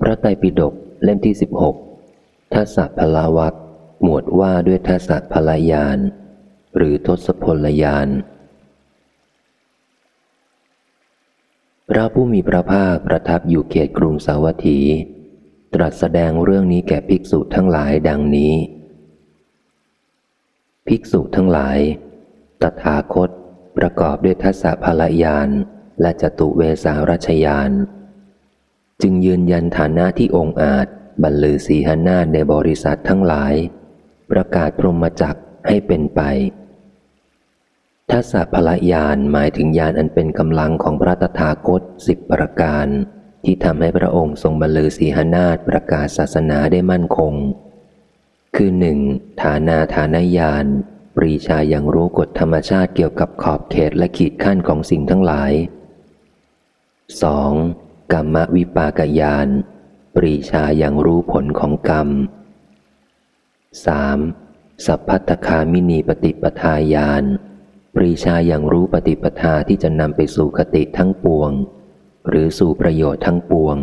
พระไตรปิฎกเล่มที่สิบหกทัศพลาวัตหมวดว่าด้วยทัศพลายาน หรือทศพลยาน พระผู้มีพระภาคประทับอยู่เขตกรุงสาวัตถี ตรัสแสดงเรื่องนี้แก่ภิกษุทั้งหลายดังนี้ ภิกษุทั้งหลาย ตถาคตประกอบด้วยทัศพลายานและจตุเวสารชยาน จึงยืนยันฐานะที่องค์อาจบรรลือสีหนาในบริษัททั้งหลาย ประกาศพรหมจักให้เป็นไปทัศพลยานหมายถึงยานอันเป็นกำลังของพระตถาคตสิบประการ ที่ทำให้พระองค์ทรงบรรลือสีหนาฏประกาศศาสนาได้มั่นคง คือหนึ่งฐานาฐานญาณปรีชาอย่างรู้กฎธรรมชาติเกี่ยวกับขอบเขตและขีดขั้นของสิ่งทั้งหลาย 2. กรรมวิปากยาน ปรีชาอย่างรู้ผลของกรรม 3. สัพพัตคามินีปฏิปทาญาณปรีชาอย่างรู้ปฏิปทาที่จะนำไปสู่คติทั้งปวง หรือสู่ประโยชน์ทั้งปวง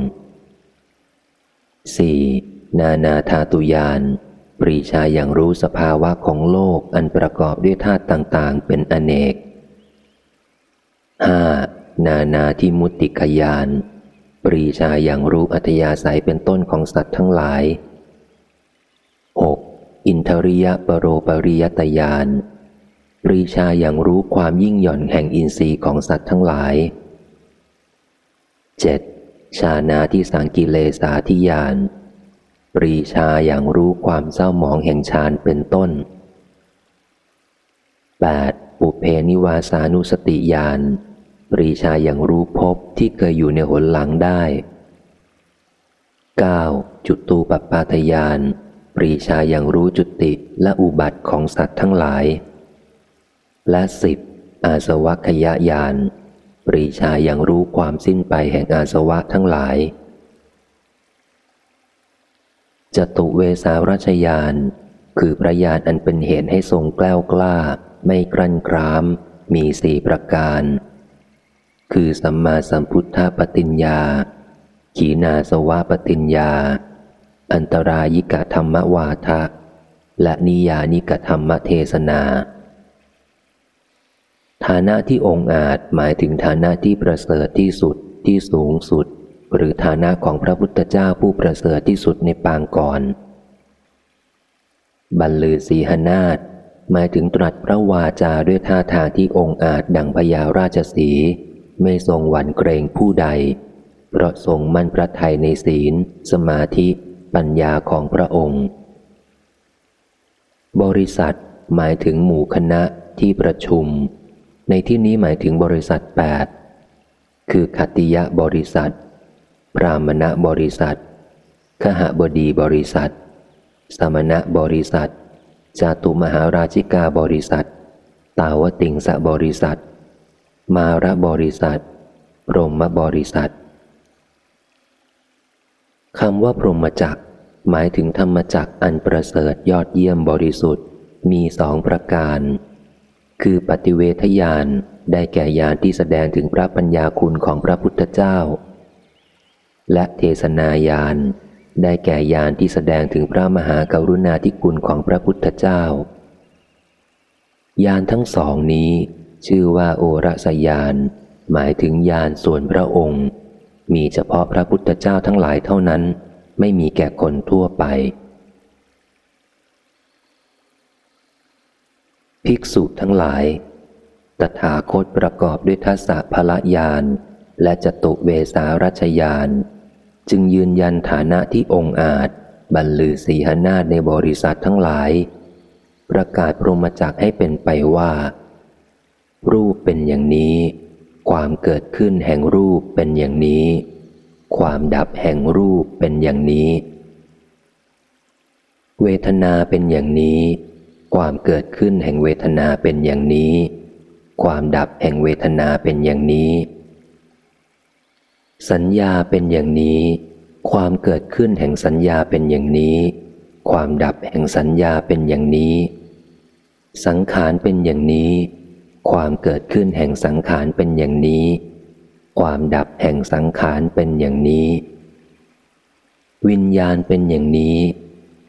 4. นานาธาตุยานปรีชาอย่างรู้สภาวะของโลกอันประกอบด้วยธาตุต่างๆ เป็นอเนก 5. นานาทิมุติกยาน ปรีชาอย่างรู้อัธยาศัยเป็นต้นของสัตว์ทั้งหลาย 6. อินทริยปรโรปริยตยาน ปรีชาอย่างรู้ความยิ่งหย่อนแห่งอินทรีย์ของสัตว์ทั้งหลาย 7. ชานาที่สังกิเลสาธิยาน ปรีชาอย่างรู้ความเศร้าหมองแห่งฌานเป็นต้น 8. ปุเพนิวาสานุสติญาณ ปรีชาอย่างรู้พบที่เคยอยู่ในหนหลังได้ 9. จุดตูปปาทยาน ปรีชาอย่างรู้จุติและอุบัติของสัตว์ทั้งหลาย และสิบอาสวัคยายาน ปรีชาอย่างรู้ความสิ้นไปแห่งอาสวะทั้งหลายจตุเวสารัชยาน คือพระญาณอันเป็นเหตุให้ทรงแกล้วกล้า ไม่กรันกราม มีสี่ประการ คือสัมมาสัมพุทธปฏิญญา ขีนาสวะปฏิญญา อันตรายิกธรรมวาทะ และนิยานิกธรรมเทศนา ฐานะที่องค์อาจหมายถึงฐานะที่ประเสริฐที่สุดที่สูงสุด หรือฐานะของพระพุทธเจ้าผู้ประเสริฐที่สุดในปางก่อน บรรลือสีหนาฏหมายถึงตรัสพระวาจาด้วยท่าทางที่องค์อาจดังพญาราชสี ไม่ทรงหวั่นเกรงผู้ใด เพราะทรงมั่นพระทัยในศีล สมาธิ ปัญญาของพระองค์ บริษัทหมายถึงหมู่คณะที่ประชุม ในที่นี้หมายถึงบริษัท 8 คือขติยะบริษัท พรามณบริษัท ขหบดีบริษัท สมณะบริษัท จาตุมหาราชิกาบริษัท ตาวติงสบริษัท มาระบริษัทรมบริษัทคำว่าพรหมจักหมายถึงธรรมจักอันประเสริฐยอดเยี่ยมบริสุทธิ์ มีสองประการ คือปฏิเวทญาณได้แก่ญาณที่แสดงถึงพระปัญญาคุณของพระพุทธเจ้า และเทศนายานได้แก่ยานที่แสดงถึงพระมหากรุณาธิคุณของพระพุทธเจ้ายานทั้งสองนี้ ชื่อว่าโอรสยาน หมายถึงยานส่วนพระองค์ มีเฉพาะพระพุทธเจ้าทั้งหลายเท่านั้น ไม่มีแก่คนทั่วไป ภิกษุทั้งหลาย ตถาคตประกอบด้วยทัศะพละยานและจตุเวสารัชยาน จึงยืนยันฐานะที่องค์อาจ บรรลือสีหนาในบริษัททั้งหลาย ประกาศพรหมจักให้เป็นไปว่า รูปเป็นอย่างนี้ ความเกิดขึ้นแห่งรูปเป็นอย่างนี้ ความดับแห่งรูปเป็นอย่างนี้ เวทนาเป็นอย่างนี้ ความเกิดขึ้นแห่งเวทนาเป็นอย่างนี้ ความดับแห่งเวทนาเป็นอย่างนี้ สัญญาเป็นอย่างนี้ ความเกิดขึ้นแห่งสัญญาเป็นอย่างนี้ ความดับแห่งสัญญาเป็นอย่างนี้ สังขารเป็นอย่างนี้ ความเกิดขึ้นแห่งสังขารเป็นอย่างนี้ ความดับแห่งสังขารเป็นอย่างนี้ วิญญาณเป็นอย่างนี้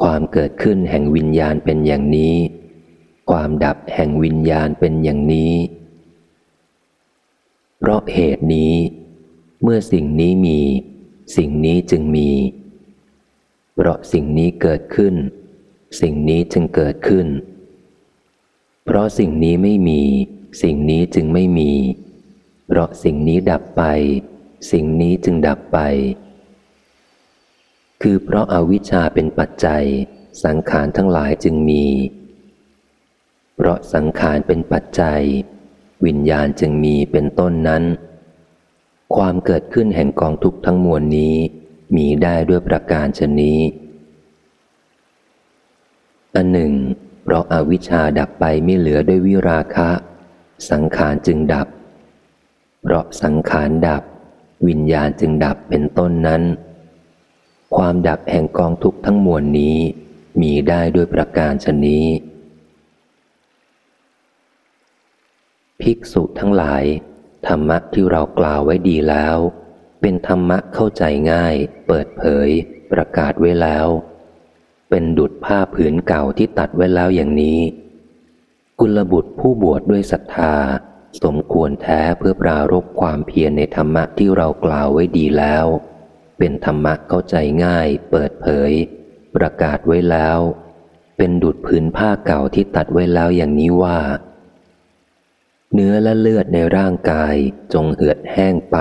ความเกิดขึ้นแห่งวิญญาณเป็นอย่างนี้ ความดับแห่งวิญญาณเป็นอย่างนี้ เพราะเหตุนี้ เมื่อสิ่งนี้มี สิ่งนี้จึงมี เพราะสิ่งนี้เกิดขึ้น สิ่งนี้จึงเกิดขึ้น เพราะสิ่งนี้ไม่มี สิ่งนี้จึงไม่มี เพราะสิ่งนี้ดับไป สิ่งนี้จึงดับไป คือเพราะอาวิชชาเป็นปัจจัย สังขารทั้งหลายจึงมี เพราะสังขารเป็นปัจจัย วิญญาณจึงมีเป็นต้นนั้น ความเกิดขึ้นแห่งกองทุกข์ทั้งมวลนี้ มีได้ด้วยประการชนี้อันหนึ่งเพราะอาวิชชาดับไปไม่เหลือด้วยวิราคะ สังขารจึงดับ เพราะสังขารดับ วิญญาณจึงดับเป็นต้นนั้น ความดับแห่งกองทุกข์ทั้งมวลนี้มีได้ด้วยประการชนี้ ภิกษุทั้งหลาย ธรรมะที่เรากล่าวไว้ดีแล้ว เป็นธรรมะเข้าใจง่าย เปิดเผย ประกาศไว้แล้ว เป็นดุดผ้าผืนเก่าที่ตัดไว้แล้วอย่างนี้ กุลบุตรผู้บวชดด้วยศรัทธา สมควรแท้เพื่อปรารบความเพียรในธรรมะที่เรากล่าวไว้ดีแล้ว เป็นธรรมะเข้าใจง่าย เปิดเผย ประกาศไว้แล้ว เป็นดุดผืนผ้าเก่าที่ตัดไว้แล้วอย่างนี้ว่า เนื้อและเลือดในร่างกายจงเหือดแห้งไป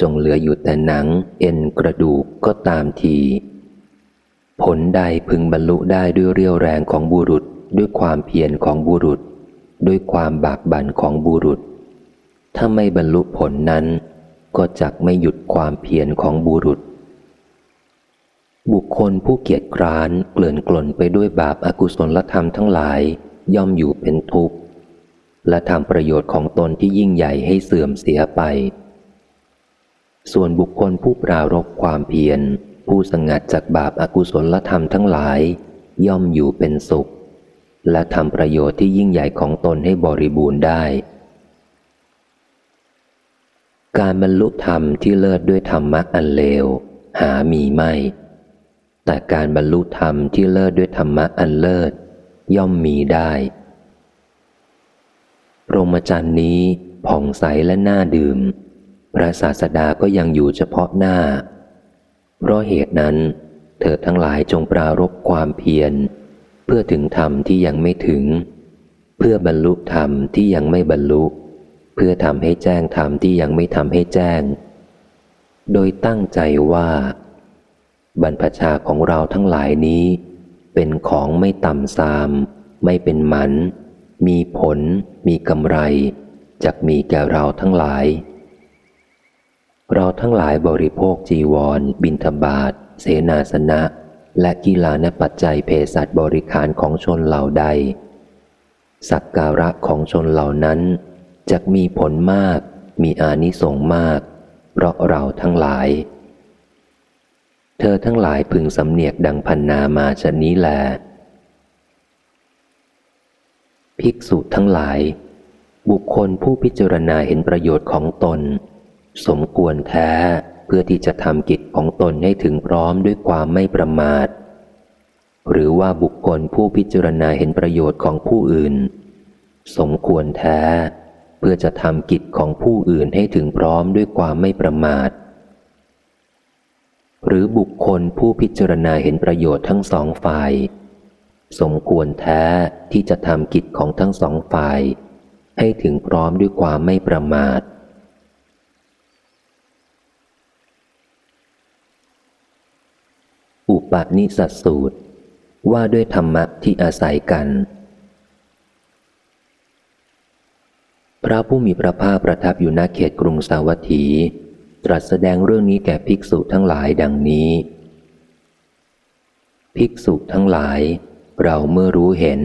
จงเหลืออยู่แต่หนัง เอ็นกระดูกก็ตามที ผลใดพึงบรรลุได้ด้วยเรี่ยวแรงของบุรุษ ด้วยความเพียรของบุรุษ ด้วยความบากบั่นของบุรุษ ถ้าไม่บรรลุผลนั้น ก็จักไม่หยุดความเพียรของบุรุษ บุคคลผู้เกียจคร้านเกลื่อนกล่นไปด้วยบาปอากุศลธรรมทั้งหลาย ย่อมอยู่เป็นทุกข์ และทำประโยชน์ของตนที่ยิ่งใหญ่ให้เสื่อมเสียไป ส่วนบุคคลผู้ปรารบความเพียรผู้สงัดจากบาปอากุศลธรรมทั้งหลาย ย่อมอยู่เป็นสุข และทำประโยชน์ที่ยิ่งใหญ่ของตนให้บริบูรณ์ได้ การบรรลุธรรมที่เลิศด้วยธรรมะอันเลว หามีไม่ แต่การบรรลุธรรมที่เลิศด้วยธรรมะอันเลิศ ย่อมมีได้พรหมจรรย์นี้ผ่องใสและน่าดื่ม พระศาสดาก็ยังอยู่เฉพาะหน้า เพราะเหตุนั้น เธอทั้งหลายจงปรารบความเพียร เพื่อถึงธรรมที่ยังไม่ถึง เพื่อบรรลุธรรมที่ยังไม่บรรลุ เพื่อทำให้แจ้งธรรมที่ยังไม่ทำให้แจ้ง โดยตั้งใจว่า บรรพชาของเราทั้งหลายนี้ เป็นของไม่ต่ำซาม ไม่เป็นหมัน มีผล มีกำไรจกมีแก่เราทั้งหลาย เราทั้งหลายบริโภคจีวร บินทบาท เสนาสนะ และกีฬานปัจจัยเพศัตบริคารของชนเหล่าใด สักการะของชนเหล่านั้นจะมีผลมาก มีอานิสงส์มาก เพราะเราทั้งหลาย เธอทั้งหลายพึงสำเนียกดังพันนามาชนี้แล ภิกษุทั้งหลาย บุคคลผู้พิจารณาเห็นประโยชน์ของตน สมควรแท้ เพื่อที่จะทำกิจของตนให้ถึงพร้อมด้วยความไม่ประมาท หรือว่าบุคคลผู้พิจารณาเห็นประโยชน์ของผู้อื่น สมควรแท้ เพื่อจะทำกิจของผู้อื่นให้ถึงพร้อมด้วยความไม่ประมาท หรือบุคคลผู้พิจารณาเห็นประโยชน์ทั้งสองฝ่าย สมควรแท้ที่จะทำกิจของทั้งสองฝ่าย ให้ถึงพร้อมด้วยความไม่ประมาท อุปนิสัสสูตร ว่าด้วยธรรมะที่อาศัยกัน พระผู้มีพระภาคประทับอยู่ณเขตกรุงสาวัตถี ตรัสแสดงเรื่องนี้แก่ภิกษุทั้งหลายดังนี้ ภิกษุทั้งหลาย เราเมื่อรู้เห็น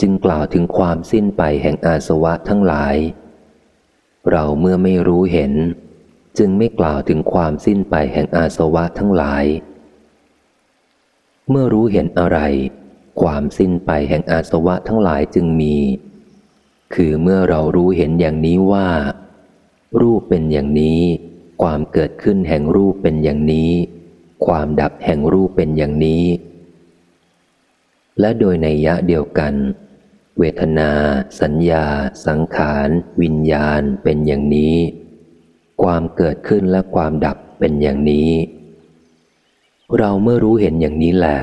จึงกล่าวถึงความสิ้นไปแห่งอาสวะทั้งหลาย เราเมื่อไม่รู้เห็น จึงไม่กล่าวถึงความสิ้นไปแห่งอาสวะทั้งหลาย เมื่อรู้เห็นอะไร ความสิ้นไปแห่งอาสวะทั้งหลายจึงมี คือเมื่อเรารู้เห็นอย่างนี้ว่า รูปเป็นอย่างนี้ ความเกิดขึ้นแห่งรูปเป็นอย่างนี้ ความดับแห่งรูปเป็นอย่างนี้ และโดยในยะเดียวกัน เวทนา สัญญา สังขาร วิญญาณเป็นอย่างนี้ ความเกิดขึ้นและความดับเป็นอย่างนี้ เราเมื่อรู้เห็นอย่างนี้แหละ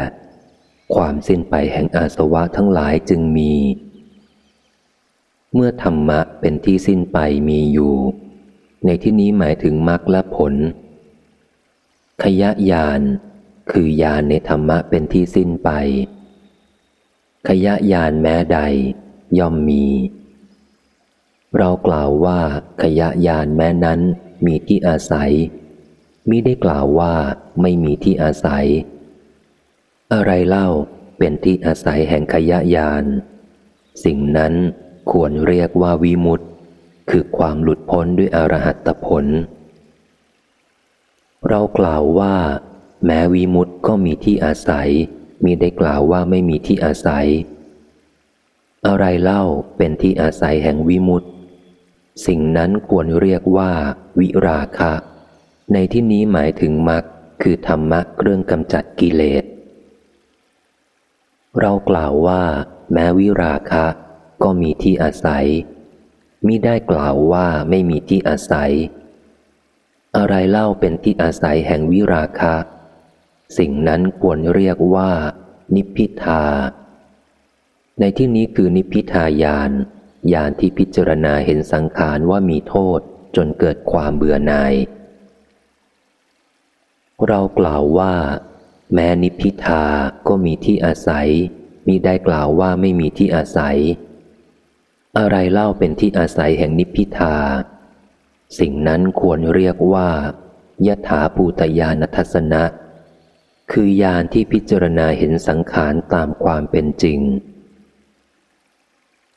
ความสิ้นไปแห่งอาสวะทั้งหลายจึงมี เมื่อธรรมะเป็นที่สิ้นไปมีอยู่ ในที่นี้หมายถึงมรรคและผล ขยะยานคือยานในธรรมะเป็นที่สิ้นไป ขยะยานแม้ใด ย่อมมี เรากล่าวว่าขยะยานแม้นั้นมีที่อาศัย มิได้กล่าวว่าไม่มีที่อาศัย อะไรเล่าเป็นที่อาศัยแห่งขยะยาน สิ่งนั้นควรเรียกว่าวิมุตติ คือความหลุดพ้นด้วยอรหัตผล เรากล่าวว่า แม้วิมุตติก็มีที่อาศัยมิได้กล่าวว่าไม่มีที่อาศัย อะไรเล่าเป็นที่อาศัยแห่งวิมุตติ สิ่งนั้นควรเรียกว่า วิราคะ ในที่นี้หมายถึงมรรคคือธรรมะเครื่องกำจัดกิเลส เรากล่าวว่า แม้วิราคะ ก็มีที่อาศัยมิได้กล่าวว่าไม่มีที่อาศัย อะไรเล่าเป็นที่อาศัยแห่งวิราคะ สิ่งนั้นควรเรียกว่า นิพพิทา ในที่นี้คือนิพพิทายานยานที่พิจารณาเห็นสังขารว่ามีโทษจนเกิดความเบื่อหน่าย เรากล่าวว่า แม้นิพิทาก็มีที่อาศัยมิได้กล่าวว่าไม่มีที่อาศัย อะไรเล่าเป็นที่อาศัยแห่งนิพิทา สิ่งนั้นควรเรียกว่ายถาภูตยานทัศนะ คือยานที่พิจารณาเห็นสังขารตามความเป็นจริง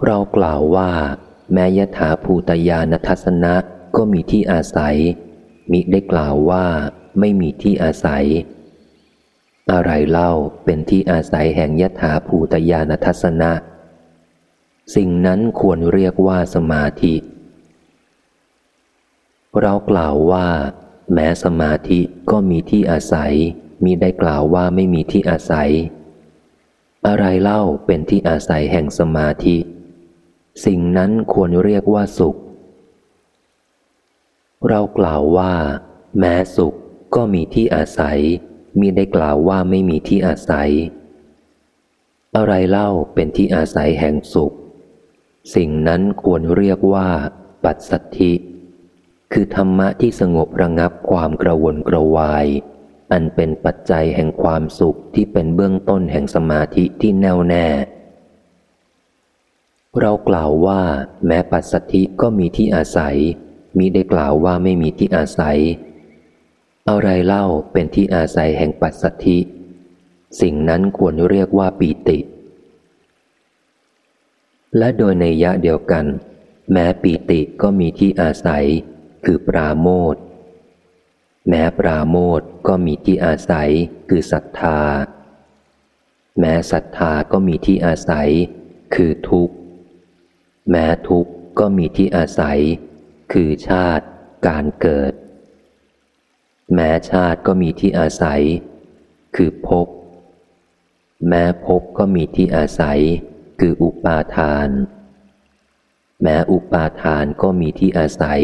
เรากล่าวว่า แม้ยถาภูตยานทัศนะก็มีที่อาศัยมิได้กล่าวว่า ไม่มีที่อาศัย อะไรเล่าเป็นที่อาศัยแห่งยถาภูตยานทัศนะ สิ่งนั้นควรเรียกว่าสมาธิ เรากล่าวว่า แม้สมาธิก็มีที่อาศัยมีได้กล่าวว่าไม่มีที่อาศัย อะไรเล่าเป็นที่อาศัยแห่งสมาธิ สิ่งนั้นควรเรียกว่าสุข เรากล่าวว่า แม้สุข ก็มีที่อาศัยมีได้กล่าวว่าไม่มีที่อาศัย อะไรเล่าเป็นที่อาศัยแห่งสุข สิ่งนั้นควรเรียกว่า ปัจสัทธิ คือธรรมะที่สงบระงับความกระวนกระวาย อันเป็นปัจจัยแห่งความสุขที่เป็นเบื้องต้นแห่งสมาธิที่แน่วแน่ เรากล่าวว่า แม้ปัจสัทธิก็มีที่อาศัยมีได้กล่าวว่าไม่มีที่อาศัย อะไรเล่าเป็นที่อาศัยแห่งปัสสัทธิ สิ่งนั้นควรเรียกว่าปีติ และโดยในยะเดียวกัน แม้ปีติก็มีที่อาศัย คือปราโมทแม้ปราโมทก็มีที่อาศัย คือศรัทธา แม้ศรัทธาก็มีที่อาศัย คือทุกข์ แม้ทุกข์ก็มีที่อาศัย คือชาติ การเกิด แม้ชาติก็มีที่อาศัย คือภพ แม้ภพก็มีที่อาศัย คืออุปาทาน แม้อุปาทานก็มีที่อาศัย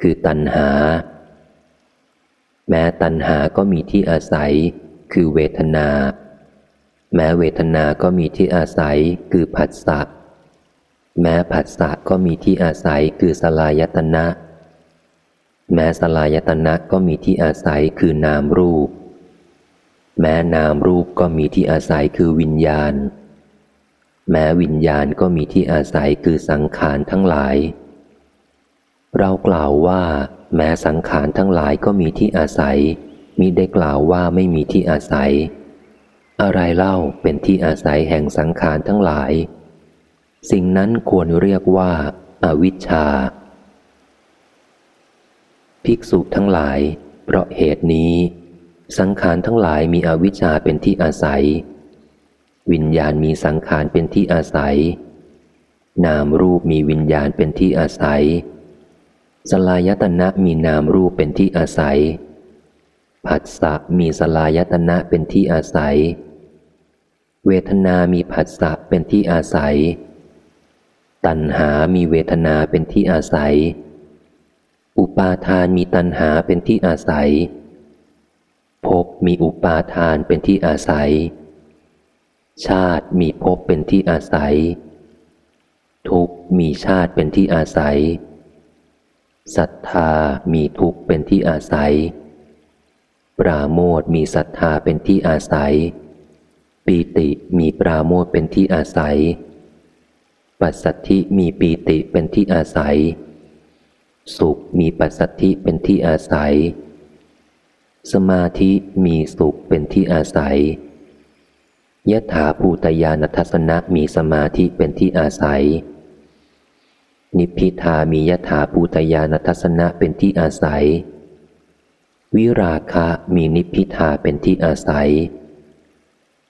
คือตัณหา แม้ตัณหาก็มีที่อาศัย คือเวทนา แม้เวทนาก็มีที่อาศัย คือผัสสะ แม้ผัสสะก็มีที่อาศัย คือสลายตนะ แม้สลายตนะก็มีที่อาศัยคือนามรูป แม้นามรูปก็มีที่อาศัยคือวิญญาณ แม้วิญญาณก็มีที่อาศัยคือสังขารทั้งหลาย เรากล่าวว่า แม้สังขารทั้งหลายก็มีที่อาศัยมิได้กล่าวว่าไม่มีที่อาศัย อะไรเล่าเป็นที่อาศัยแห่งสังขารทั้งหลาย สิ่งนั้นควรเรียกว่าอาวิชชา ภิกษุทั้งหลาย เพราะเหตุนี้ สังขารทั้งหลายมีอวิชชาเป็นที่อาศัย วิญญาณมีสังขารเป็นที่อาศัย นามรูปมีวิญญาณเป็นที่อาศัย สลายตนะมีนามรูปเป็นที่อาศัย ผัสสะมีสลายตนะเป็นที่อาศัย เวทนามีผัสสะเป็นที่อาศัย ตัณหามีเวทนาเป็นที่อาศัย อุปาทานมีตัณหาเป็นที่อาศัย ภพมีอุปาทานเป็นที่อาศัย ชาติมีภพเป็นที่อาศัย ทุกมีชาติเป็นที่อาศัยศรัทธามีทุกเป็นที่อาศัย ปราโมทมีศรัทธาเป็นที่อาศัย ปีติมีปราโมทเป็นที่อาศัย ปัสสัทธิมีปีติเป็นที่อาศัย สุขมีปัสสัทธิเป็นที่อาศัย สมาธิมีสุขเป็นที่อาศัยยถาภูตยานทัศนะมีสมาธิเป็นที่อาศัย นิพพิทามียถาภูตยานทัศนะเป็นที่อาศัย วิราคะมีนิพพิทาเป็นที่อาศัย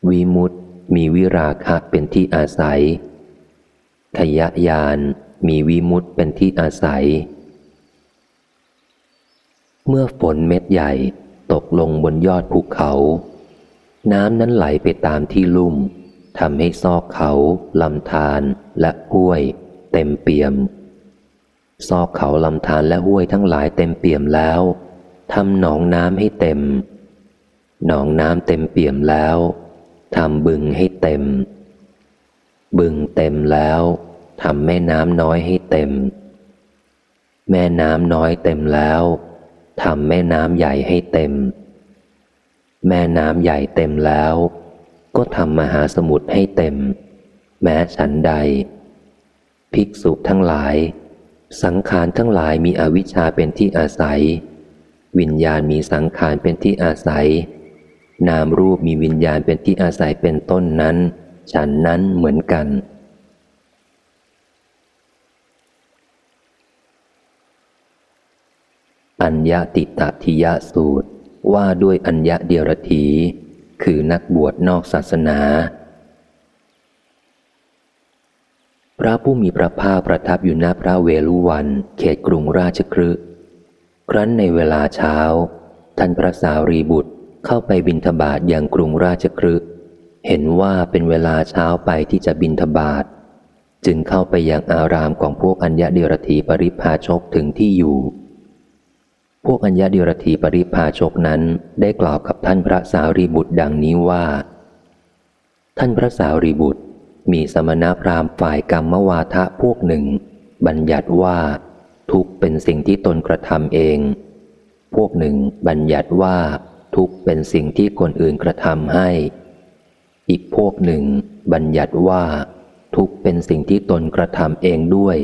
วิมุตมีวิราคะเป็นที่อาศัยขยะยานมีวิมุตเป็นที่อาศัย เมื่อฝนเม็ดใหญ่ตกลงบนยอดภูเขา น้ำนั้นไหลไปตามที่ลุ่มทำให้ซอกเขาลำธารและห้วย เต็มเปี่ยม ซอกเขาลำธารและห้วยทั้งหลายเต็มเปี่ยมแล้วทำหนองน้ำให้เต็ม หนองน้ำเต็มเปี่ยมแล้วทำบึงให้เต็ม บึงเต็มแล้วทำแม่น้ำน้อยให้เต็ม แม่น้ำน้อยเต็มแล้ว ทำแม่น้ำใหญ่ให้เต็ม แม่น้ำใหญ่เต็มแล้ว ก็ทำมหาสมุทรให้เต็ม แม้ฉันใด ภิกษุทั้งหลาย สังขารทั้งหลายมีอวิชชาเป็นที่อาศัย วิญญาณมีสังขารเป็นที่อาศัย นามรูปมีวิญญาณเป็นที่อาศัยเป็นต้นนั้น ฉันนั้นเหมือนกัน อัญญาติตทิยสูตรว่าด้วยอัญญาเดียรถีคือนักบวชนอกศาสนา พระผู้มีพระภาคประทับอยู่ณพระเวลุวัน เขตกรุงราชคฤห์ครั้นในเวลาเช้า ท่านพระสารีบุตรเข้าไปบินทบาทอย่างกรุงราชครึเห็นว่าเป็นเวลาเช้าไปที่จะบินทบาทจึงเข้าไปยังอารามของพวกอัญญาเดียรถีปริพาชกถึงที่อยู่ พวกอัญญาเดียรถีปริพาชกนั้นได้กล่าวกับท่านพระสารีบุตรดังนี้ว่า ท่านพระสารีบุตร มีสมณพราหมณ์ฝ่ายกรรมวาทะพวกหนึ่ง บัญญัติว่า ทุกเป็นสิ่งที่ตนกระทำเอง พวกหนึ่งบัญญัติว่า ทุกเป็นสิ่งที่คนอื่นกระทำให้ อีกพวกหนึ่ง บัญญัติว่า ทุกเป็นสิ่งที่ตนกระทำเองด้วย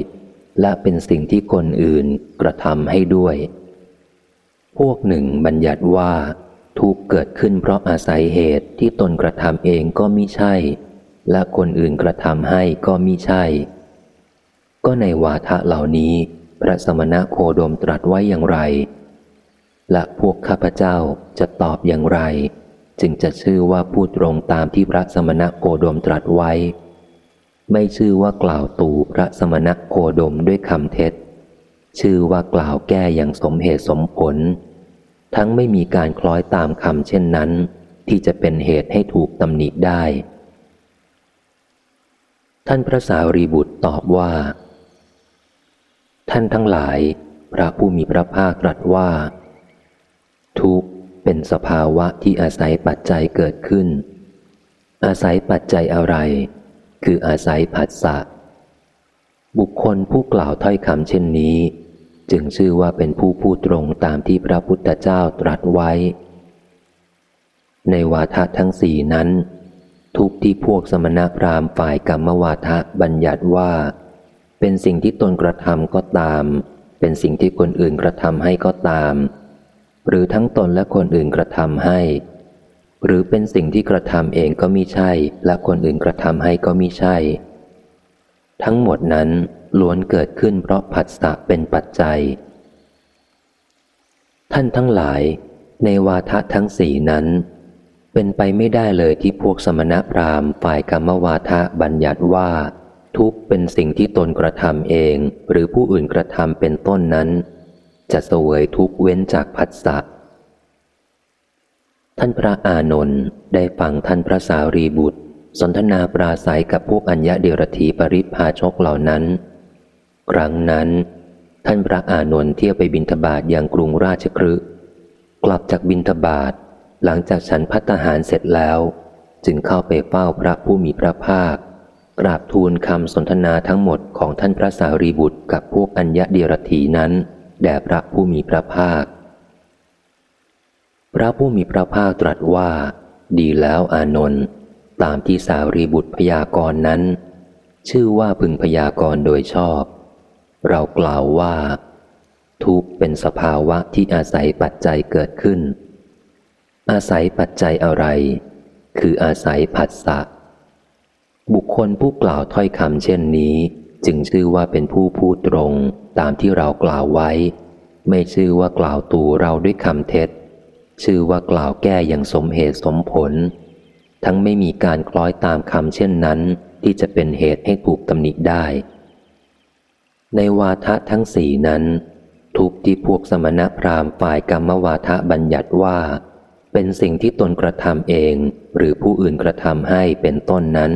และเป็นสิ่งที่คนอื่นกระทำให้ด้วย พวกหนึ่งบัญญัติว่า ทุกเกิดขึ้นเพราะอาศัยเหตุที่ตนกระทำเองก็มิใช่ และคนอื่นกระทำให้ก็มิใช่ ก็ในวาทะเหล่านี้ พระสมณะโคดมตรัสไว้อย่างไร และพวกข้าพเจ้าจะตอบอย่างไร จึงจะชื่อว่าพูดตรงตามที่พระสมณะโคดมตรัสไว้ ไม่ชื่อว่ากล่าวตู่พระสมณะโคดมด้วยคำเท็จ ชื่อว่ากล่าวแก้อย่างสมเหตุสมผล ทั้งไม่มีการคล้อยตามคำเช่นนั้น ที่จะเป็นเหตุให้ถูกตำหนิได้ ท่านพระสารีบุตรตอบว่า ท่านทั้งหลาย พระผู้มีพระภาคตรัสว่า ทุกเป็นสภาวะที่อาศัยปัจจัยเกิดขึ้น อาศัยปัจจัยอะไร คืออาศัยผัสสะบุคคลผู้กล่าวถ้อยคำเช่นนี้ จึงชื่อว่าเป็นผู้พูดตรงตามที่พระพุทธเจ้าตรัสไว้ ในวาทะทั้งสี่นั้น ทุกที่พวกสมณพราหมณ์ฝ่ายกรรมวาทะบัญญัติว่า เป็นสิ่งที่ตนกระทำก็ตาม เป็นสิ่งที่คนอื่นกระทำให้ก็ตาม หรือทั้งตนและคนอื่นกระทำให้ หรือเป็นสิ่งที่กระทำเองก็มิใช่ และคนอื่นกระทำให้ก็มิใช่ ทั้งหมดนั้น ล้วนเกิดขึ้นเพราะผัสสะเป็นปัจจัย ท่านทั้งหลาย ในวาทะทั้งสี่นั้น เป็นไปไม่ได้เลยที่พวกสมณพราหมณ์ฝ่ายกรรมวาทะบัญญัติว่า ทุกเป็นสิ่งที่ตนกระทำเองหรือผู้อื่นกระทำเป็นต้นนั้น จะเสวยทุกเว้นจากผัสสะท่านพระอานนท์ได้ฟังท่านพระสารีบุตร สนทนาปราศัยกับพวกอัญญะเดรธีปริพาชกเหล่านั้น ครั้งนั้น ท่านพระอานนท์เที่ยวไปบินทบาทอย่างกรุงราชครึกลับจากบินทบาทหลังจากฉันพัฒหารเสร็จแล้ว จึงเข้าไปเฝ้าพระผู้มีพระภาค กราบทูลคำสนทนาทั้งหมดของท่านพระสารีบุตรกับพวกอัญญะเดรธีนั้น แด่พระผู้มีพระภาค พระผู้มีพระภาคตรัสว่า ดีแล้วอานนท์ตามที่สารีบุตรพยากรณ์นั้น ชื่อว่าพึงพยากรณ์โดยชอบ เรากล่าวว่า ทุกเป็นสภาวะที่อาศัยปัจจัยเกิดขึ้น อาศัยปัจจัยอะไร คืออาศัยผัสสะบุคคลผู้กล่าวถ้อยคำเช่นนี้ จึงชื่อว่าเป็นผู้พูดตรงตามที่เรากล่าวไว้ ไม่ชื่อว่ากล่าวตูเราด้วยคำเท็จ ชื่อว่ากล่าวแก้อย่างสมเหตุสมผล ทั้งไม่มีการคล้อยตามคำเช่นนั้น ที่จะเป็นเหตุให้ถูกตำหนิได้ ในวาทะทั้งสี่นั้น ทุกที่พวกสมณพราหมณ์ฝ่ายกรรมวาทะบัญญัติว่า เป็นสิ่งที่ตนกระทำเองหรือผู้อื่นกระทำให้เป็นต้นนั้น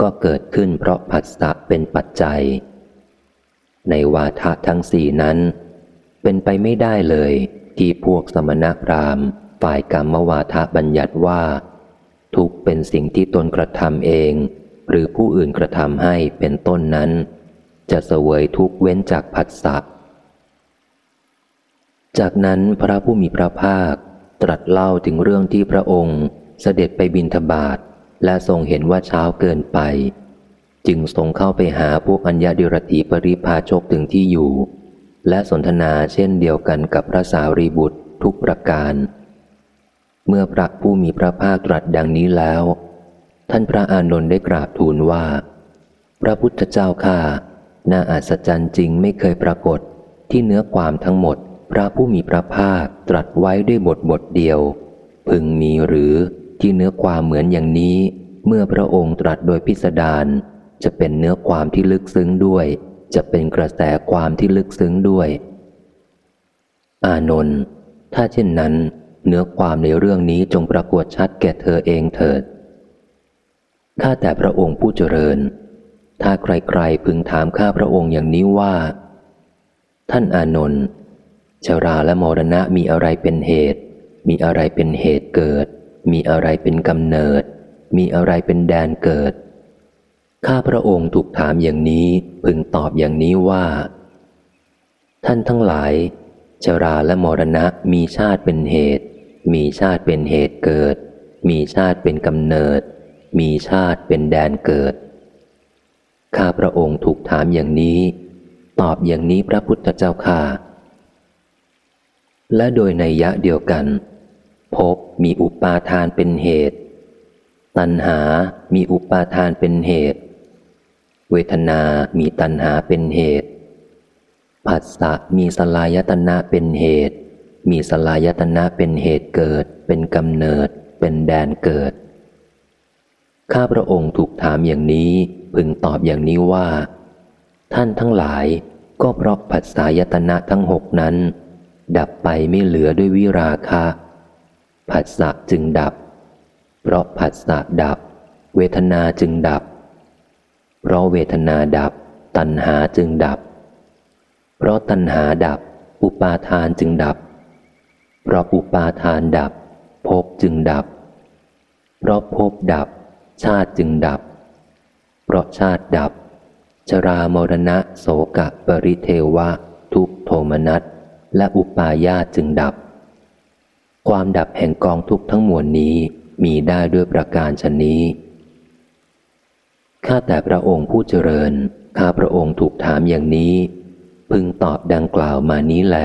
ก็เกิดขึ้นเพราะผัสสะเป็นปัจจัย ในวาทะทั้งสี่นั้น เป็นไปไม่ได้เลย ที่พวกสมณพราหมณ์ฝ่ายกรรมวาทะบัญญัติว่า ทุกเป็นสิ่งที่ตนกระทำเอง หรือผู้อื่นกระทำให้เป็นต้นนั้น จะเสวยทุกเว้นจากผัสสะ จากนั้นพระผู้มีพระภาคตรัสเล่าถึงเรื่องที่พระองค์เสด็จไปบินทบาทและทรงเห็นว่าเช้าเกินไป จึงทรงเข้าไปหาพวกอัญญาดิรติปริพาชกถึงที่อยู่ และสนทนาเช่นเดียวกันกับพระสารีบุตรทุกประการ เมื่อพระผู้มีพระภาคตรัสดังนี้แล้ว ท่านพระอานนท์ได้กราบทูลว่า พระพุทธเจ้าข้า น่าอัศจรรย์จริงไม่เคยปรากฏ ที่เนื้อความทั้งหมด พระผู้มีพระภาคตรัสไว้ด้วยบทบทเดียว พึงมีหรือที่เนื้อความเหมือนอย่างนี้ เมื่อพระองค์ตรัสโดยพิสดารจะเป็นเนื้อความที่ลึกซึ้งด้วย จะเป็นกระแสความที่ลึกซึ้งด้วย อานนท์ถ้าเช่นนั้น เนื้อความในเรื่องนี้จงปรากฏชัดแก่เธอเองเถิดข้าแต่พระองค์ผู้เจริญ ถ้าใครๆพึงถามข้าพระองค์อย่างนี้ว่า ท่านอานนท์ชราและมรณะมีอะไรเป็นเหตุ มีอะไรเป็นเหตุเกิด มีอะไรเป็นกำเนิด มีอะไรเป็นแดนเกิด ข้าพระองค์ถูกถามอย่างนี้พึงตอบอย่างนี้ว่า ท่านทั้งหลาย ชราและมรณะมีชาติเป็นเหตุ มีชาติเป็นเหตุเกิด มีชาติเป็นกำเนิด มีชาติเป็นแดนเกิด ข้าพระองค์ถูกถามอย่างนี้ ตอบอย่างนี้พระพุทธเจ้าข้าและโดยในยะเดียวกัน พบมีอุปาทานเป็นเหตุ ตัณหา มีอุปาทานเป็นเหตุ เวทนา มีตัณหาเป็นเหตุ ผัสสะ มีสลายตนะเป็นเหตุ มีสลายตนะเป็นเหตุเกิด เป็นกำเนิด เป็นแดนเกิด ข้าพระองค์ถูกถามอย่างนี้ พึงตอบอย่างนี้ว่า ท่านทั้งหลายก็เพราะผัสสายตนะทั้งหกนั้น ดับไปไม่เหลือด้วยวิราคะ ผัสสะจึงดับ เพราะผัสสะดับ เวทนาจึงดับ เพราะเวทนาดับ ตัณหาจึงดับ เพราะตัณหาดับ อุปาทานจึงดับ เพราะอุปาทานดับภพจึงดับ เพราะภพดับ ชาติจึงดับ เพราะชาติดับ ชรามรณะโสกะปริเทวะ ทุกโทมนัสและอุปาญาจึงดับ ความดับแห่งกองทุกทั้งมวลนี้มีได้ด้วยประการชนนี้ ข้าแต่พระองค์ผู้เจริญ ข้าพระองค์ถูกถามอย่างนี้ พึงตอบดังกล่าวมานี้แล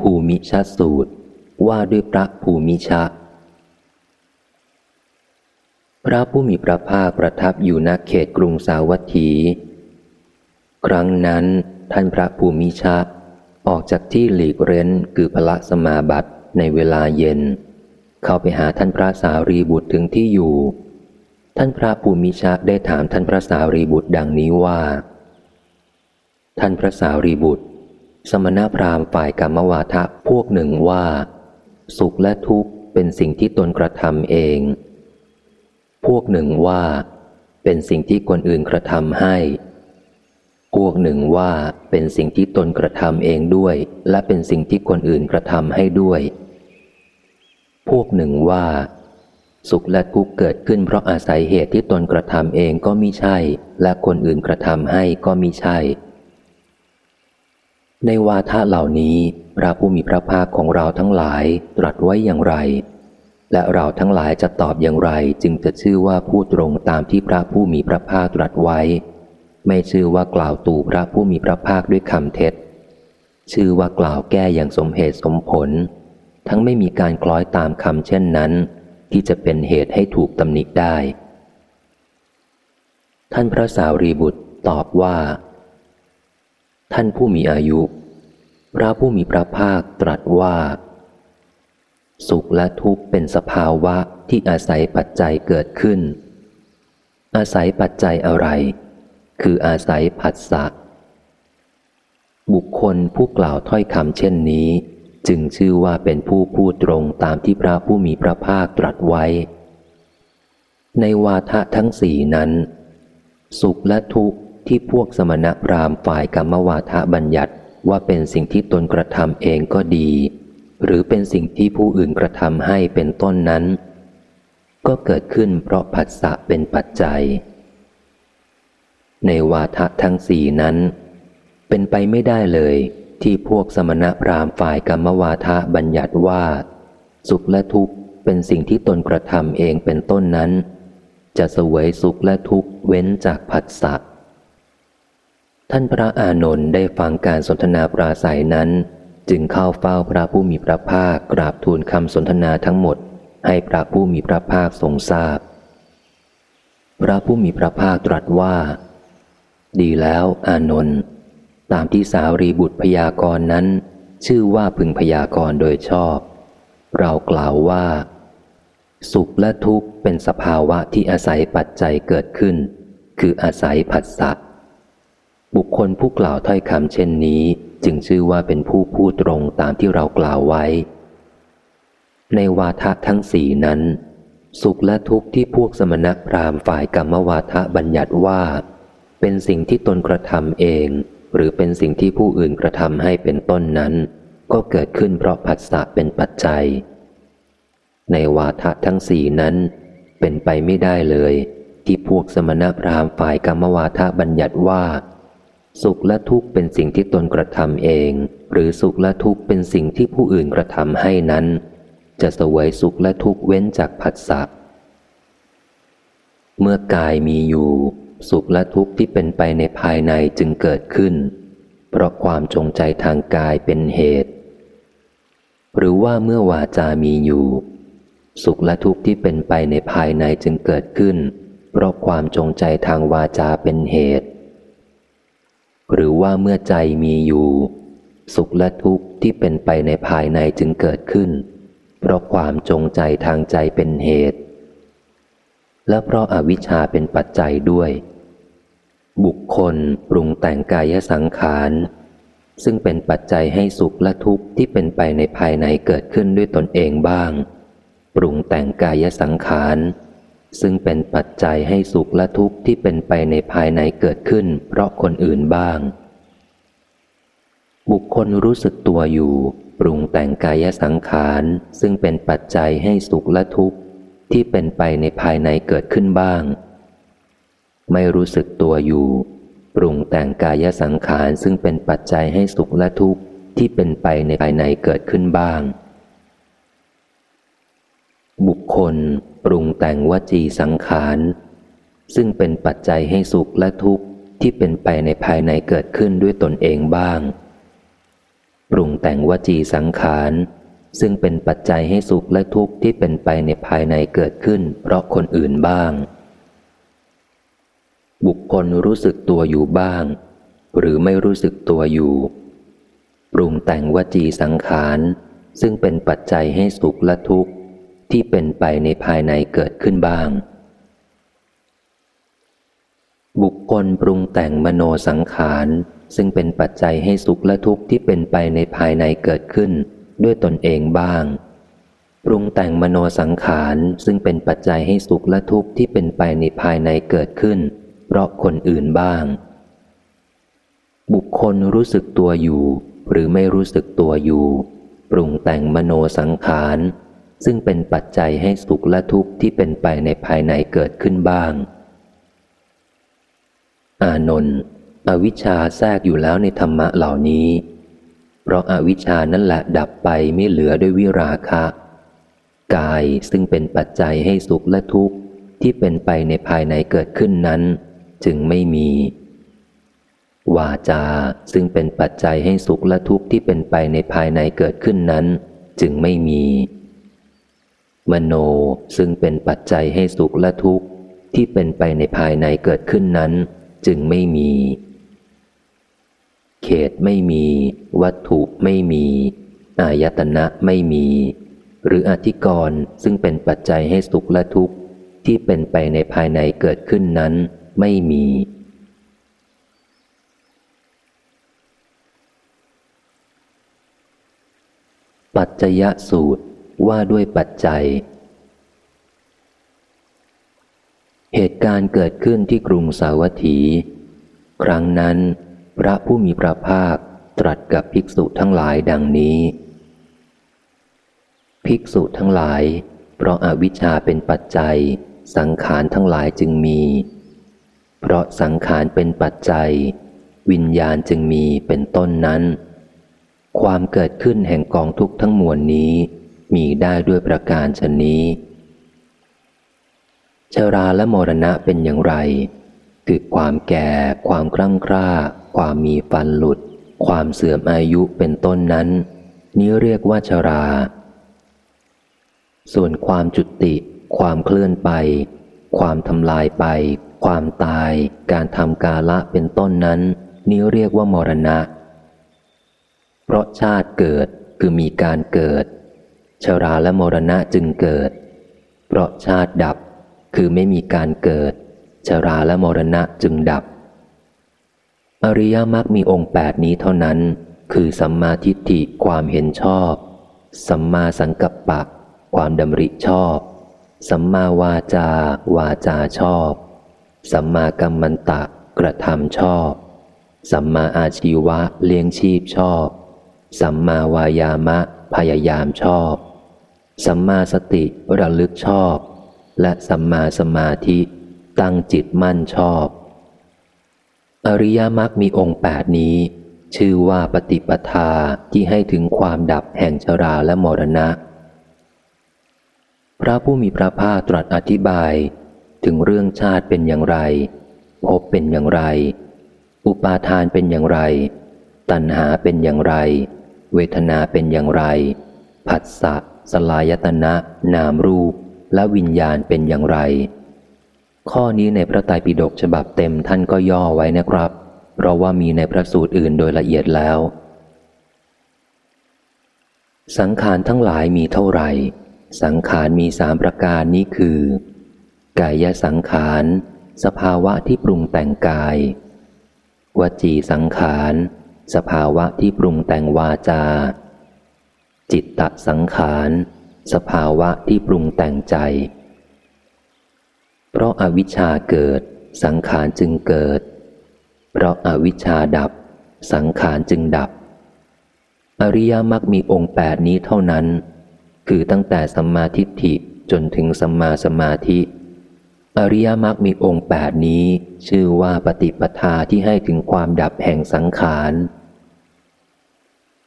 ภูมิชาสูตรว่าด้วยพระภูมิชา พระผู้มีพระภาคประทับอยู่ณเขตกรุงสาวัตถี ครั้งนั้นท่านพระภูมิชาออกจากที่หลีกเร้นคือพระสมาบัติในเวลาเย็น เข้าไปหาท่านพระสารีบุตรถึงที่อยู่ ท่านพระภูมิชาได้ถามท่านพระสารีบุตรดังนี้ว่า ท่านพระสารีบุตร สมณพราหมณ์ฝ่ายกรรมวาทะพวกหนึ่งว่า สุขและทุกข์เป็นสิ่งที่ตนกระทำเอง พวกหนึ่งว่า เป็นสิ่งที่คนอื่นกระทำให้ พวกหนึ่งว่าเป็นสิ่งที่ตนกระทำเองด้วย และเป็นสิ่งที่คนอื่นกระทำให้ด้วย พวกหนึ่งว่า สุขและทุกข์เกิดขึ้นเพราะอาศัยเหตุที่ตนกระทำเองก็มิใช่ และคนอื่นกระทำให้ก็มิใช่ ในวาทะเหล่านี้พระผู้มีพระภาคของเราทั้งหลายตรัสไว้อย่างไร และเราทั้งหลายจะตอบอย่างไรจึงจะชื่อว่าพูดตรงตามที่พระผู้มีพระภาคตรัสไว้ ไม่ชื่อว่ากล่าวตู่พระผู้มีพระภาคด้วยคำเท็จ ชื่อว่ากล่าวแก้อย่างสมเหตุสมผล ทั้งไม่มีการคล้อยตามคำเช่นนั้น ที่จะเป็นเหตุให้ถูกตำหนิได้ ท่านพระสาวรีบุตรตอบว่า ท่านผู้มีอายุ พระผู้มีพระภาคตรัสว่า สุขและทุกข์เป็นสภาวะที่อาศัยปัจจัยเกิดขึ้น อาศัยปัจจัยอะไร คืออาศัยผัสสะ บุคคลผู้กล่าวถ้อยคำเช่นนี้ จึงชื่อว่าเป็นผู้พูดตรงตามที่พระผู้มีพระภาคตรัสไว้ ในวาทะทั้งสี่นั้น สุขและทุกข์ที่พวกสมณพราหมณ์ฝ่ายกรรมวาทะบัญญัติว่าเป็นสิ่งที่ตนกระทำเองก็ดี หรือเป็นสิ่งที่ผู้อื่นกระทำให้เป็นต้นนั้น ก็เกิดขึ้นเพราะผัสสะเป็นปัจจัย ในวาทะทั้งสี่นั้น เป็นไปไม่ได้เลยที่พวกสมณพราหมณ์ฝ่ายกรรมวาทะบัญญัติว่า สุขและทุกข์เป็นสิ่งที่ตนกระทำเองเป็นต้นนั้น จะสวยสุขและทุกข์เว้นจากผัสสะท่านพระอานนท์ได้ฟังการสนทนาปราศัยนั้น จึงเข้าเฝ้าพระผู้มีพระภาคกราบทูลคำสนทนาทั้งหมด ให้พระผู้มีพระภาคทรงทราบพพระผู้มีพระภาคตรัสว่า ดีแล้วอานนท์ตามที่สาวรีบุตรพยากรณ์นั้น ชื่อว่าพึงพยากรณ์โดยชอบ เรากล่าวว่า สุขและทุกข์เป็นสภาวะที่อาศัยปัจจัยเกิดขึ้น คืออาศัยผัสสะ บุคคลผู้กล่าวถ้อยคำเช่นนี้ จึงชื่อว่าเป็นผู้พูดตรงตามที่เรากล่าวไว้ ในวาทะทั้งสี่นั้น สุขและทุกข์ที่พวกสมณพราหมณ์ฝ่ายกรรมวาทะบัญญัติว่า เป็นสิ่งที่ตนกระทำเอง หรือเป็นสิ่งที่ผู้อื่นกระทำให้เป็นต้นนั้น ก็เกิดขึ้นเพราะผัสสะเป็นปัจจัย ในวาทะทั้งสี่นั้น เป็นไปไม่ได้เลย ที่พวกสมณพราหมณ์ฝ่ายกรรมวาทะบัญญัติว่า สุขและทุกข์เป็นสิ่งที่ตนกระทำเอง หรือสุขและทุกข์เป็นสิ่งที่ผู้อื่นกระทำให้นั้น จะสวยสุขและทุกข์เว้นจากผัสสะเมื่อกายมีอยู่ สุขและทุกข์ที่เป็นไปในภายในจึงเกิดขึ้น เพราะความจงใจทางกายเป็นเหตุ หรือว่าเมื่อวาจามีอยู่ สุขและทุกข์ที่เป็นไปในภายในจึงเกิดขึ้น เพราะความจงใจทางวาจาเป็นเหตุ หรือว่าเมื่อใจมีอยู่ สุขและทุกข์ที่เป็นไปในภายในจึงเกิดขึ้น เพราะความจงใจทางใจเป็นเหตุ และเพราะอาวิชชาเป็นปัจจัยด้วย บุคคลปรุงแต่งกายสังขาร ซึ่งเป็นปัจจัยให้สุขและทุกข์ที่เป็นไปในภายในเกิดขึ้นด้วยตนเองบ้าง ปรุงแต่งกายสังขาร ซึ่งเป็นปัจจัยให้สุขและทุกข์ที่เป็นไปในภายในเกิดขึ้น เพราะคนอื่นบ้าง บุคคลรู้สึกตัวอยู่ ปรุงแต่งกายสังขาร ซึ่งเป็นปัจจัยให้สุขและทุกข์ที่เป็นไปในภายในเกิดขึ้นบ้าง ไม่รู้สึกตัวอยู่ ปรุงแต่งกายสังขาร ซึ่งเป็นปัจจัยให้สุขและทุกข์ที่เป็นไปในภายในเกิดขึ้นบ้าง บุคคล ปรุงแต่งวจีสังขารซึ่งเป็นปัจจัยให้สุขและทุกข์ที่เป็นไปในภายในเกิดขึ้นด้วยตนเองบ้าง ปรุงแต่งวจีสังขารซึ่งเป็นปัจจัยให้สุขและทุกข์ที่เป็นไปในภายในเกิดขึ้น เพราะคนอื่นบ้าง บุคคลรู้สึกตัวอยู่บ้าง หรือไม่รู้สึกตัวอยู่ ปรุงแต่งวจีสังขารซึ่งเป็นปัจจัยให้สุขและทุกข์ ที่เป็นไปในภายในเกิดขึ้นบ้าง บุคคลปรุงแต่งมโนสังขารซึ่งเป็นปัจจัยให้สุขและทุกข์ที่เป็นไปในภายในเกิดขึ้น ด้วยตนเองบ้าง ปรุงแต่งมโนสังขารซึ่งเป็นปัจจัยให้สุขและทุกข์ที่เป็นไปในภายในเกิดขึ้น เพราะคนอื่นบ้าง บุคคลรู้สึกตัวอยู่ หรือไม่รู้สึกตัวอยู่ ปรุงแต่งมโนสังขาร ซึ่งเป็นปัจจัยให้สุขและทุกข์ที่เป็นไปในภายในเกิดขึ้นบ้าง อานนท์อวิชชาแทรกอยู่แล้วในธรรมะเหล่านี้ เพราะอาวิชชานั่นแหละดับไปไม่เหลือด้วยวิราคะ กายซึ่งเป็นปัจจัยให้สุขและทุกข์ที่เป็นไปในภายในเกิดขึ้นนั้น จึงไม่มี วาจาซึ่งเป็นปัจจัยให้สุขและทุกข์ที่เป็นไปในภายในเกิดขึ้นนั้น จึงไม่มี มโนซึ่งเป็นปัจจัยให้สุขและทุกข์ที่เป็นไปในภายในเกิดขึ้นนั้น จึงไม่มี เขตไม่มี วัตถุไม่มี อายตนะไม่มี หรืออธิกรณ์ซึ่งเป็นปัจจัยให้สุขและทุกข์ที่เป็นไปในภายในเกิดขึ้นนั้น ไม่มี ปัจจยสูตร ว่าด้วยปัจจัย เหตุการณ์เกิดขึ้นที่กรุงสาวัตถี ครั้งนั้น พระผู้มีพระภาคตรัสกับภิกษุทั้งหลายดังนี้ ภิกษุทั้งหลาย เพราะอาวิชชาเป็นปัจจัย สังขารทั้งหลายจึงมี เพราะสังขารเป็นปัจจัย วิญญาณจึงมีเป็นต้นนั้น ความเกิดขึ้นแห่งกองทุกข์ทั้งมวลนี้ มีได้ด้วยประการชนนี้ ชราและมรณะเป็นอย่างไร คือความแก่ ความครั่งคร่าความมีฟันหลุด ความเสื่อมอายุเป็นต้นนั้น นี้เรียกว่าชรา ส่วนความจุติ ความเคลื่อนไป ความทำลายไป ความตาย การทำกาละเป็นต้นนั้น นี้เรียกว่ามรณะ เพราะชาติเกิดคือมีการเกิด ชราและมรณะจึงเกิด เพราะชาติดับคือไม่มีการเกิด ชราและมรณะจึงดับ อริยมรรคมีองค์แปดนี้เท่านั้น คือสัมมาทิฏฐิความเห็นชอบ สัมมาสังกัปปะ ความดำริชอบ สัมมาวาจา วาจาชอบ สัมมากัมมันตะกระทำชอบ สัมมาอาชีวะเลี้ยงชีพชอบ สัมมาวายามะพยายามชอบ สัมมาสติระลึกชอบ และสัมมาสมาธิตั้งจิตมั่นชอบ อริยมรรคมีองค์แปดนี้ ชื่อว่าปฏิปทาที่ให้ถึงความดับแห่งชราและมรณะ พระผู้มีพระภาคตรัสอธิบายถึงเรื่องชาติเป็นอย่างไรภพเป็นอย่างไร อุปาทานเป็นอย่างไร ตัณหาเป็นอย่างไร เวทนาเป็นอย่างไร ผัสสะ สลายตนะ นามรูป และวิญญาณเป็นอย่างไร ข้อนี้ในพระไตรปิฎกฉบับเต็มท่านก็ย่อไว้นะครับ เพราะว่ามีในพระสูตรอื่นโดยละเอียดแล้ว สังขารทั้งหลายมีเท่าไหร่ สังขารมีสามประการนี้คือกายสังขาร สภาวะที่ปรุงแต่งกาย วจีสังขาร สภาวะที่ปรุงแต่งวาจา จิตตสังขาร สภาวะที่ปรุงแต่งใจ เพราะอาวิชชาเกิด สังขารจึงเกิด เพราะอาวิชชาดับ สังขารจึงดับ อริยมรรคมีองค์แปดนี้เท่านั้น คือตั้งแต่สัมมาทิฏฐิจนถึงสัมมาสมาธิ อริยมรรคมีองค์แปดนี้ ชื่อว่าปฏิปทาที่ให้ถึงความดับแห่งสังขาร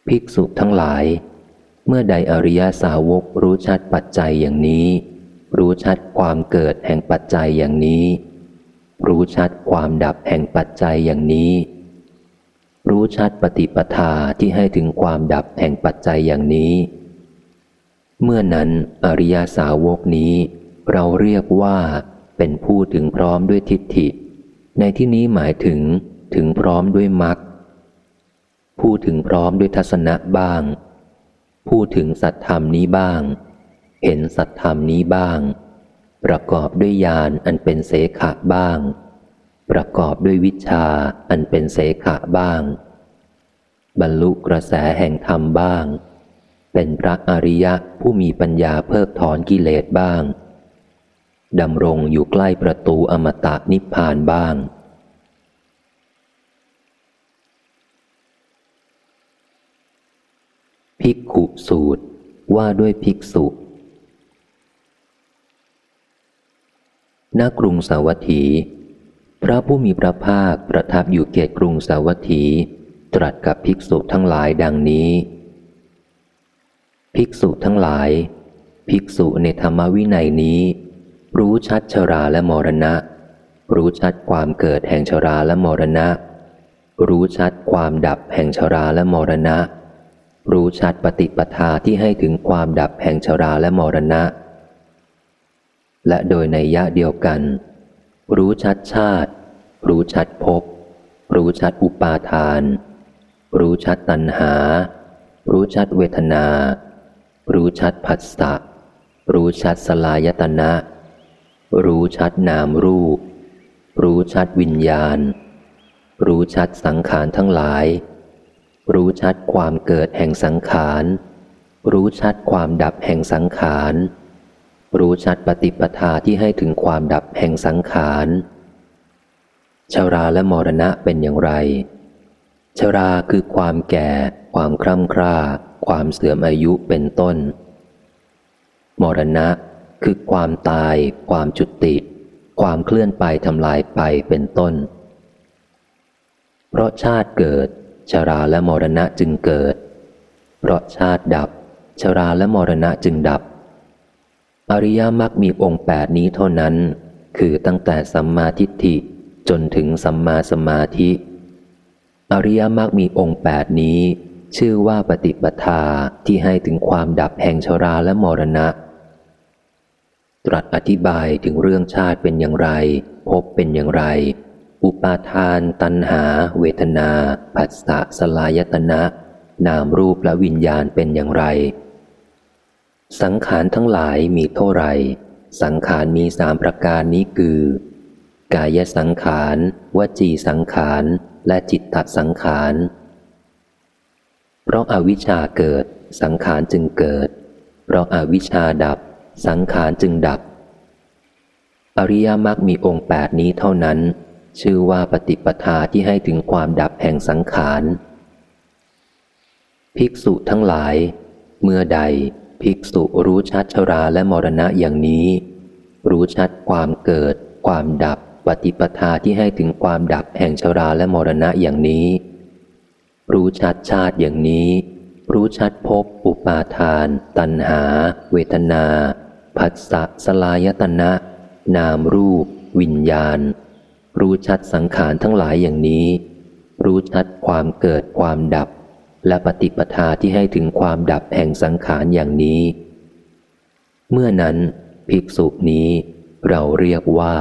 ภิกษุทั้งหลาย เมื่อใดอริยสาวกรู้ชัดปัจจัยอย่างนี้ รู้ชัดความเกิดแห่งปัจจัยอย่างนี้ รู้ชัดความดับแห่งปัจจัยอย่างนี้ รู้ชัดปฏิปทาที่ให้ถึงความดับแห่งปัจจัยอย่างนี้ เมื่อนั้นอริยาสาวกนี้ เราเรียกว่าเป็นผู้ถึงพร้อมด้วยทิฏฐิ ในที่นี้หมายถึงถึงพร้อมด้วยมรรคผู้ถึงพร้อมด้วยทัศนะบ้าง ผู้ถึงสัตธรรมนี้บ้าง เห็นสัตธรรมนี้บ้าง ประกอบด้วยญาณอันเป็นเสขะบ้าง ประกอบด้วยวิชาอันเป็นเสขะบ้าง บรรลุกระแสแห่งธรรมบ้าง เป็นพระอริยะผู้มีปัญญาเพิกถอนกิเลสบ้างดำรงอยู่ใกล้ประตูอมตะนิพพานบ้าง ภิกขุสูตรว่าด้วยภิกษุ ณ กรุงสาวัตถี พระผู้มีพระภาคประทับอยู่เกตกรุงสาวัตถี ตรัสกับภิกษุทั้งหลายดังนี้ ภิกษุทั้งหลาย ภิกษุในธรรมวินัยนี้ รู้ชัดชราและมรณะ รู้ชัดความเกิดแห่งชราและมรณะ รู้ชัดความดับแห่งชราและมรณะ รู้ชัดปฏิปทาที่ให้ถึงความดับแห่งชราและมรณะ และโดยในยะเดียวกัน รู้ชัดชาติ รู้ชัดภพรู้ชัดอุปาทาน รู้ชัดตัณหา รู้ชัดเวทนา รู้ชัดผัสสะรู้ชัดสลายตนะ รู้ชัดนามรูป รู้ชัดวิญญาณ รู้ชัดสังขารทั้งหลาย รู้ชัดความเกิดแห่งสังขาร รู้ชัดความดับแห่งสังขาร รู้ชัดปฏิปทาที่ให้ถึงความดับแห่งสังขารชาราและมรณะเป็นอย่างไรชาราคือความแก่ ความคร่ำคร่า ความเสื่อมอายุเป็นต้น มรณะคือความตาย ความจุติ ความเคลื่อนไปทำลายไปเป็นต้น เพราะชาติเกิด ชราและมรณะจึงเกิด เพราะชาติดับ ชราและมรณะจึงดับ อริยมรรคมีองค์แปดนี้เท่านั้น คือตั้งแต่สัมมาทิฏฐิจนถึงสัมมาสมาธิ อริยมรรคมีองค์แปดนี้ ชื่อว่าปฏิปทาที่ให้ถึงความดับแห่งชราและมรณะ ตรัสอธิบายถึงเรื่องชาติเป็นอย่างไร พบเป็นอย่างไร อุปาทาน ตัณหา เวทนาผัสสะสลายตนะ นามรูปและวิญญาณเป็นอย่างไร สังขารทั้งหลายมีเท่าไร สังขารมีสามประการนี้คือ กายสังขารวจีสังขารและจิตตสังขารเพราะอาวิชชาเกิด สังขารจึงเกิด เพราะอาวิชชาดับ สังขารจึงดับ อริยมรรคมีองค์แปดนี้เท่านั้น ชื่อว่าปฏิปทาที่ให้ถึงความดับแห่งสังขาร ภิกษุทั้งหลาย เมื่อใดภิกษุรู้ชัดชราและมรณะอย่างนี้ รู้ชัดความเกิด ความดับ ปฏิปทาที่ให้ถึงความดับแห่งชราและมรณะอย่างนี้ รู้ชัดชาติอย่างนี้ รู้ชัดภพอุปาทาน ตัณหา เวทนา ผัสสะสลายตนะ นามรูป วิญญาณ รู้ชัดสังขารทั้งหลายอย่างนี้ รู้ชัดความเกิดความดับ และปฏิปทาที่ให้ถึงความดับแห่งสังขารอย่างนี้ เมื่อนั้น ภิกษุนี้ เราเรียกว่า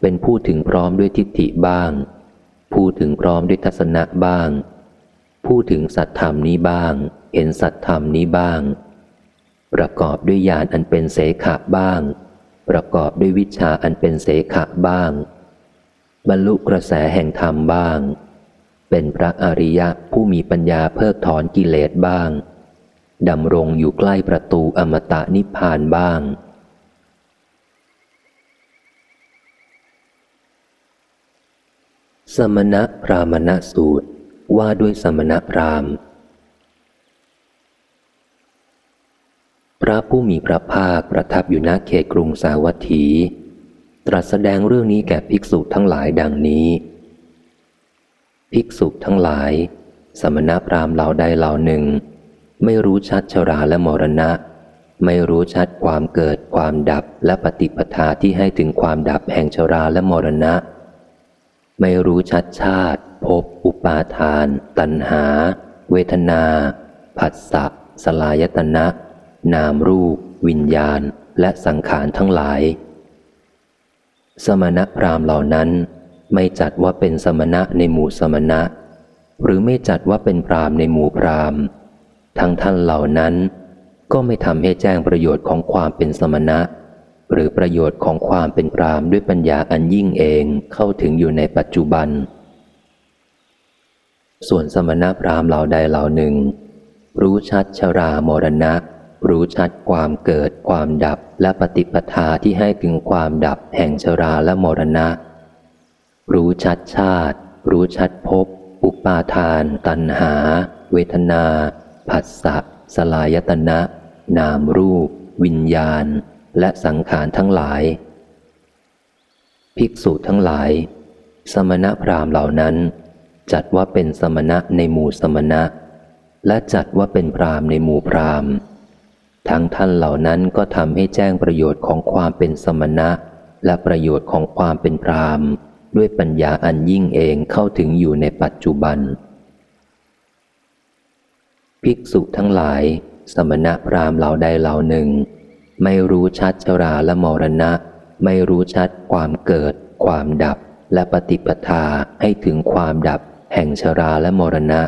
เป็นผู้ถึงพร้อมด้วยทิฏฐิบ้าง ผู้ถึงพร้อมด้วยทัศนะบ้าง ผู้ถึงสัตธรรมนี้บ้าง เห็นสัตธรรมนี้บ้าง ประกอบด้วยญาณอันเป็นเสขะบ้าง ประกอบด้วยวิชาอันเป็นเสขะบ้าง บรรลุกระแสแห่งธรรมบ้าง เป็นพระอริยะผู้มีปัญญาเพิกถอนกิเลสบ้างดำรงอยู่ใกล้ประตูอมตะนิพพานบ้าง สมณะพรามณสูตรว่าด้วยสมณพราหมณ์พระผู้มีพระภาคประทับอยู่ณเขตกรุงสาวัตถี ตรัสแสดงเรื่องนี้แก่ภิกษุทั้งหลายดังนี้ ภิกษุทั้งหลาย สมณพราหมณ์เหล่าใดเหล่าหนึ่ง ไม่รู้ชัดชราและมรณะ ไม่รู้ชัดความเกิดความดับและปฏิปทาที่ให้ถึงความดับแห่งชราและมรณะ ไม่รู้ชัดชาติ ภพอุปาทาน ตัณหา เวทนา ผัสสะสลายตนะ นามรูป วิญญาณ และสังขารทั้งหลาย สมณพราหมณ์เหล่านั้น ไม่จัดว่าเป็นสมณะในหมู่สมณะ หรือไม่จัดว่าเป็นพรามในหมู่พรามทั้งท่านเหล่านั้น ก็ไม่ทำให้แจ้งประโยชน์ของความเป็นสมณะ หรือประโยชน์ของความเป็นพรามด้วยปัญญาอันยิ่งเองเข้าถึงอยู่ในปัจจุบัน ส่วนสมณพราหมณ์เหล่าใดเหล่าหนึ่ง รู้ชัดชรามรณะ รู้ชัดความเกิดความดับ และปฏิปทาที่ให้ถึงความดับแห่งชราและมรณะ รู้ชัดชาติ รู้ชัดภพอุปาทาน ตัณหา เวทนา ผัสสะสลายตนะ นามรูป วิญญาณ และสังขารทั้งหลาย ภิกษุทั้งหลาย สมณพราหมณ์เหล่านั้น จัดว่าเป็นสมณะในหมู่สมณะ และจัดว่าเป็นพราหมณ์ในหมู่พราหมณ์ ทั้งท่านเหล่านั้นก็ทำให้แจ้งประโยชน์ของความเป็นสมณะ และประโยชน์ของความเป็นพราหมณ์ด้วยปัญญาอันยิ่งเองเข้าถึงอยู่ในปัจจุบัน ภิกษุทั้งหลาย สมณะพราหมณ์เหล่าใดเหล่าหนึ่ง ไม่รู้ชัดชราและมรณะ ไม่รู้ชัดความเกิด ความดับและปฏิปทาให้ถึงความดับ แห่งชราและมรณะ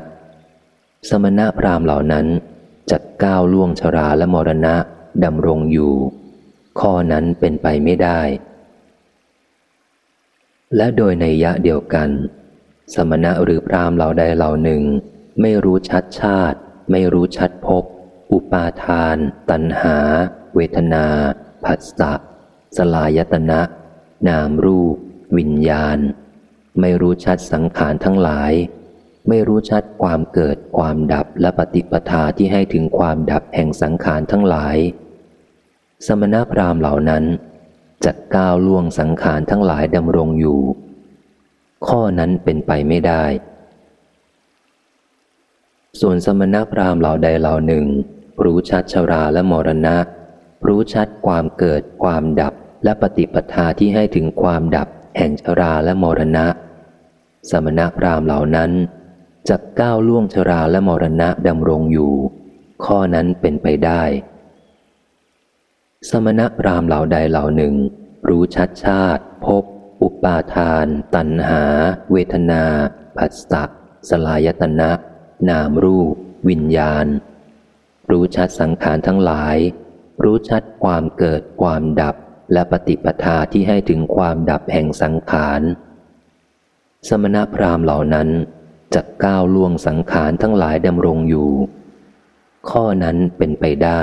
สมณะพราหมณ์เหล่านั้น จัดก้าวล่วงชราและมรณะดำรงอยู่ ข้อนั้นเป็นไปไม่ได้ และโดยในยะเดียวกัน สมณะหรือพรามเหล่าใดเหล่าหนึ่ง ไม่รู้ชัดชาติ ไม่รู้ชัดภพอุปาทาน ตัณหา เวทนาผัสสะสลายตนะ นามรูป วิญญาณ ไม่รู้ชัดสังขารทั้งหลาย ไม่รู้ชัดความเกิดความดับและปฏิปทาที่ให้ถึงความดับแห่งสังขารทั้งหลาย สมณพราหมณ์เหล่านั้นจัดก้าวล่วงสังขารทั้งหลายดำรงอยู่ ข้อนั้นเป็นไปไม่ได้ ส่วนสมณพราหมณ์เหล่าใดเหล่าหนึ่ง รู้ชัดชราและมรณะ รู้ชัดความเกิดความดับและปฏิปทาที่ให้ถึงความดับแห่งชราและมรณะ สมณพราหมณ์เหล่านั้น จะก้าวล่วงชราและมรณะดำรงอยู่ ข้อนั้นเป็นไปได้ สมณพราหมณ์เหล่าใดเหล่าหนึ่ง รู้ชัดชาติภพอุปาทาน ตัณหา เวทนา ผัสสะสลายตนะ นามรูป วิญญาณ รู้ชัดสังขารทั้งหลาย รู้ชัดความเกิดความดับและปฏิปทาที่ให้ถึงความดับแห่งสังขาร สมณพราหมณ์เหล่านั้น จะก้าวล่วงสังขารทั้งหลายดำรงอยู่ ข้อนั้นเป็นไปได้